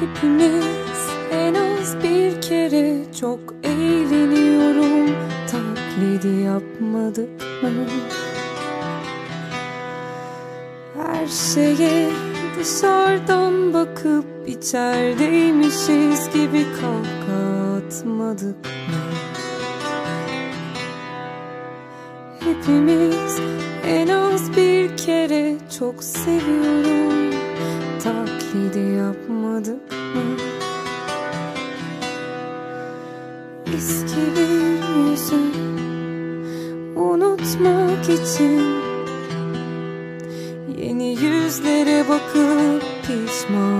Hepimiz en az bir kere çok eğleniyorum Taklidi yapmadık mı? Her şeye dışarıdan bakıp içerideymişiz gibi kahkaha atmadık mı? Hepimiz en az bir kere çok seviyorum Taklidi yapmadık mı? Eski bir yüzü unutmak için Yeni yüzlere bakıp pişman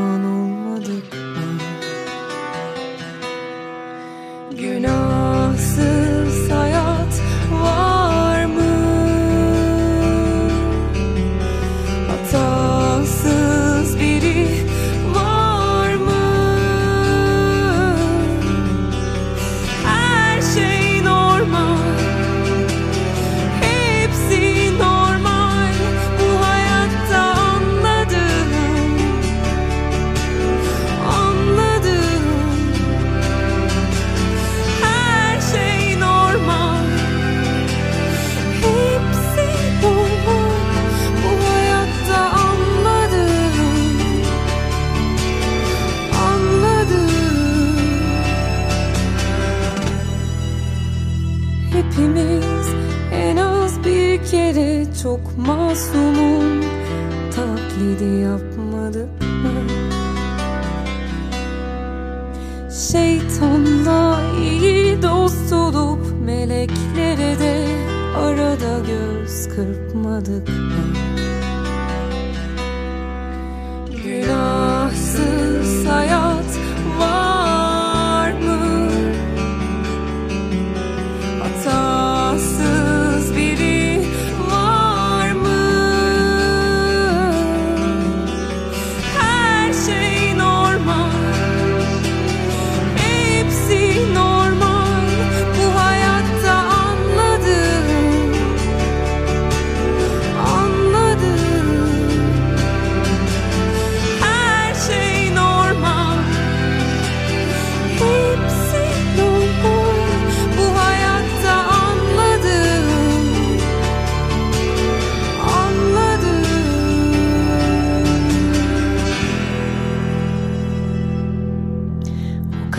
kere çok masumum Taklidi yapmadık mı? Şeytanla iyi dost olup meleklere de arada göz kırpmadık mı? Günahsız hayat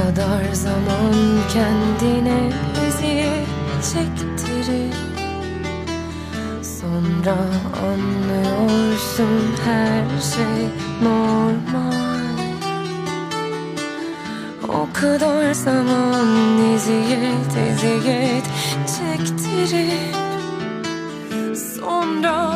kadar zaman kendine eziyet çektirip Sonra anlıyorsun her şey normal. O kadar zaman eziyet eziyet çektirip Sonra